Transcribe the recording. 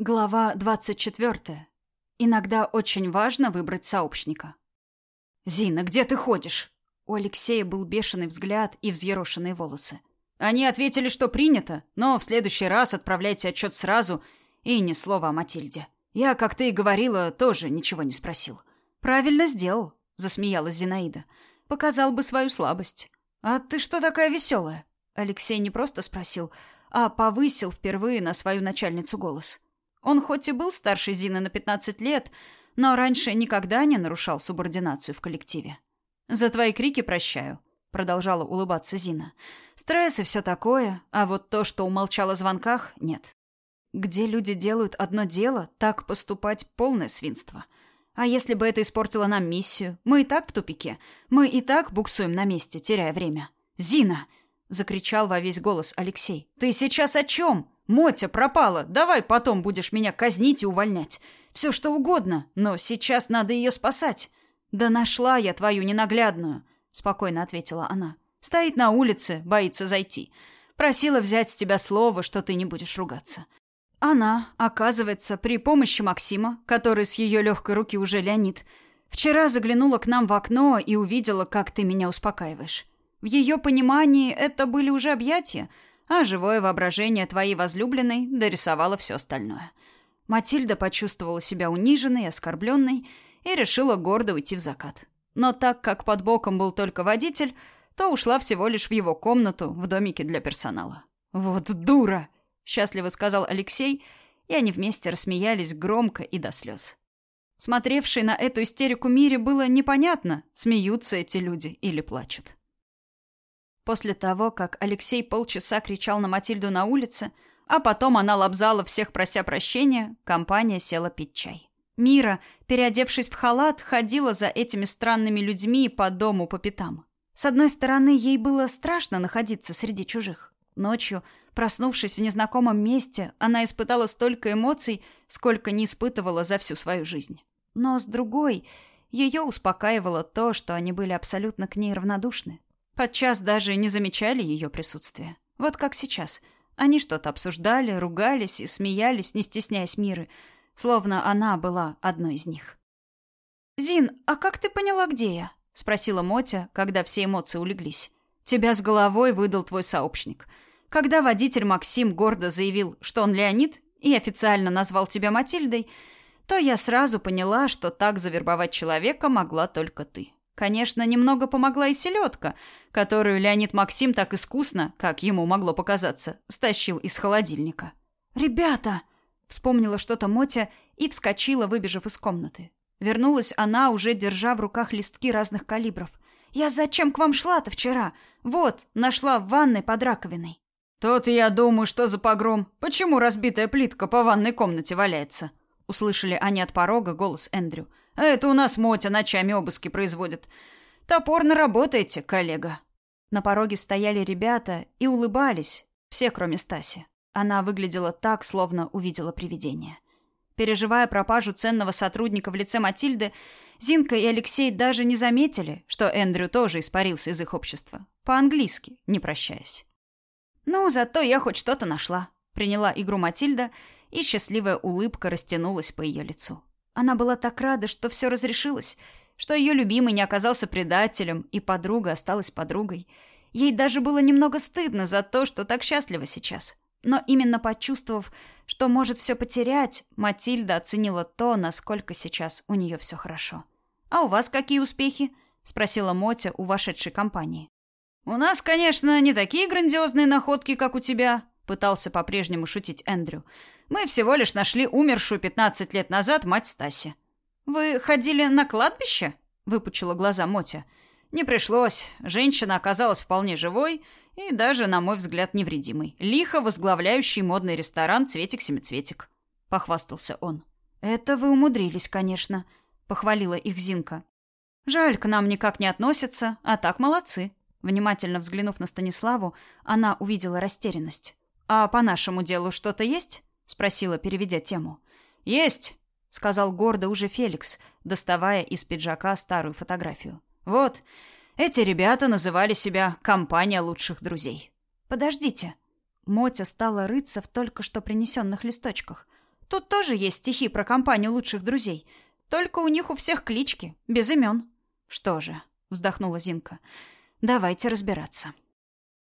Глава 24. Иногда очень важно выбрать сообщника. «Зина, где ты ходишь?» У Алексея был бешеный взгляд и взъерошенные волосы. Они ответили, что принято, но в следующий раз отправляйте отчет сразу и ни слова о Матильде. Я, как ты и говорила, тоже ничего не спросил. «Правильно сделал», — засмеялась Зинаида. «Показал бы свою слабость». «А ты что такая веселая?» Алексей не просто спросил, а повысил впервые на свою начальницу голос. Он хоть и был старше Зины на 15 лет, но раньше никогда не нарушал субординацию в коллективе. «За твои крики прощаю», — продолжала улыбаться Зина. «Стресс и все такое, а вот то, что умолчал о звонках, нет. Где люди делают одно дело, так поступать — полное свинство. А если бы это испортило нам миссию? Мы и так в тупике. Мы и так буксуем на месте, теряя время. Зина!» — закричал во весь голос Алексей. «Ты сейчас о чем?» Мотя пропала. Давай потом будешь меня казнить и увольнять. Все что угодно, но сейчас надо ее спасать. Да нашла я твою ненаглядную, спокойно ответила она. Стоит на улице, боится зайти. Просила взять с тебя слово, что ты не будешь ругаться. Она, оказывается, при помощи Максима, который с ее легкой руки уже Леонид, вчера заглянула к нам в окно и увидела, как ты меня успокаиваешь. В ее понимании это были уже объятия, а живое воображение твоей возлюбленной дорисовало все остальное. Матильда почувствовала себя униженной, оскорбленной и решила гордо уйти в закат. Но так как под боком был только водитель, то ушла всего лишь в его комнату в домике для персонала. «Вот дура!» — счастливо сказал Алексей, и они вместе рассмеялись громко и до слез. Смотревшей на эту истерику мире было непонятно, смеются эти люди или плачут. После того, как Алексей полчаса кричал на Матильду на улице, а потом она лобзала всех, прося прощения, компания села пить чай. Мира, переодевшись в халат, ходила за этими странными людьми по дому по пятам. С одной стороны, ей было страшно находиться среди чужих. Ночью, проснувшись в незнакомом месте, она испытала столько эмоций, сколько не испытывала за всю свою жизнь. Но с другой, ее успокаивало то, что они были абсолютно к ней равнодушны. Подчас даже не замечали ее присутствия. Вот как сейчас. Они что-то обсуждали, ругались и смеялись, не стесняясь Миры, словно она была одной из них. «Зин, а как ты поняла, где я?» — спросила Мотя, когда все эмоции улеглись. «Тебя с головой выдал твой сообщник. Когда водитель Максим гордо заявил, что он Леонид, и официально назвал тебя Матильдой, то я сразу поняла, что так завербовать человека могла только ты. Конечно, немного помогла и селедка, которую Леонид Максим так искусно, как ему могло показаться, стащил из холодильника. «Ребята!» — вспомнила что-то Мотя и вскочила, выбежав из комнаты. Вернулась она, уже держа в руках листки разных калибров. «Я зачем к вам шла-то вчера? Вот, нашла в ванной под раковиной». «Тот я думаю, что за погром. Почему разбитая плитка по ванной комнате валяется?» Услышали они от порога голос Эндрю. А это у нас Мотя ночами обыски производит. Топорно работаете, коллега. На пороге стояли ребята и улыбались, все, кроме Стаси. Она выглядела так, словно увидела привидение. Переживая пропажу ценного сотрудника в лице Матильды, Зинка и Алексей даже не заметили, что Эндрю тоже испарился из их общества. По-английски, не прощаясь. «Ну, зато я хоть что-то нашла», — приняла игру Матильда, и счастливая улыбка растянулась по ее лицу. Она была так рада, что все разрешилось, что ее любимый не оказался предателем, и подруга осталась подругой. Ей даже было немного стыдно за то, что так счастлива сейчас. Но именно почувствовав, что может все потерять, Матильда оценила то, насколько сейчас у нее все хорошо. «А у вас какие успехи?» — спросила Мотя у вошедшей компании. «У нас, конечно, не такие грандиозные находки, как у тебя», — пытался по-прежнему шутить Эндрю. Мы всего лишь нашли умершую 15 лет назад мать Стаси. Вы ходили на кладбище? выпучила глаза Мотя. Не пришлось. Женщина оказалась вполне живой и даже, на мой взгляд, невредимой. Лихо возглавляющий модный ресторан Цветик-семицветик. Похвастался он. Это вы умудрились, конечно, похвалила их Зинка. Жаль, к нам никак не относятся, а так молодцы. Внимательно взглянув на Станиславу, она увидела растерянность. А по нашему делу что-то есть? спросила, переведя тему. Есть, сказал гордо уже Феликс, доставая из пиджака старую фотографию. Вот, эти ребята называли себя компания лучших друзей. Подождите. Мотя стала рыться в только что принесенных листочках. Тут тоже есть стихи про компанию лучших друзей. Только у них у всех клички, без имен. Что же, вздохнула Зинка. Давайте разбираться.